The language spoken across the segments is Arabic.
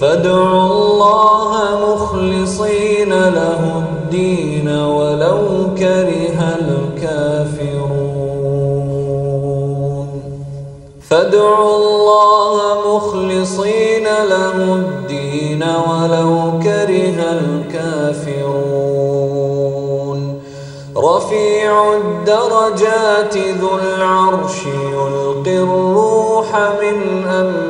فادعوا الله مخلصين له الدين ولو كره الكافرون. فادعوا الله مخلصين له الدين ولو كره الكافرون. رفيع الدرجات ذو العرش يلقي الروح من أمره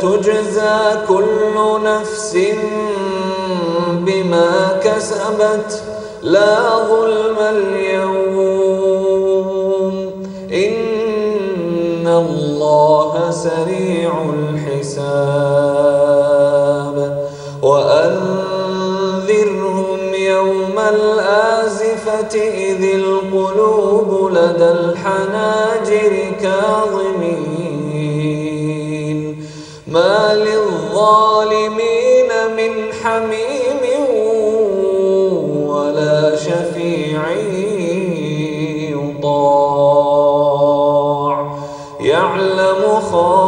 تجزى كل نفس بما كسبت. لا ظلم اليوم. إن الله سريع الحساب. وأنذرهم يوم الآزفة إذ القلوب لدى الحناجر كاظمين. للظالمين من حميم ولا شفيع يطاع. يعلم خائنة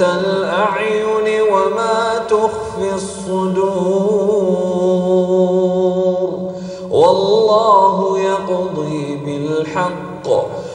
الأعين وما تخفي الصدور. والله يقضي بالحق.